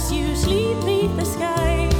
as you sleep beneath the sky.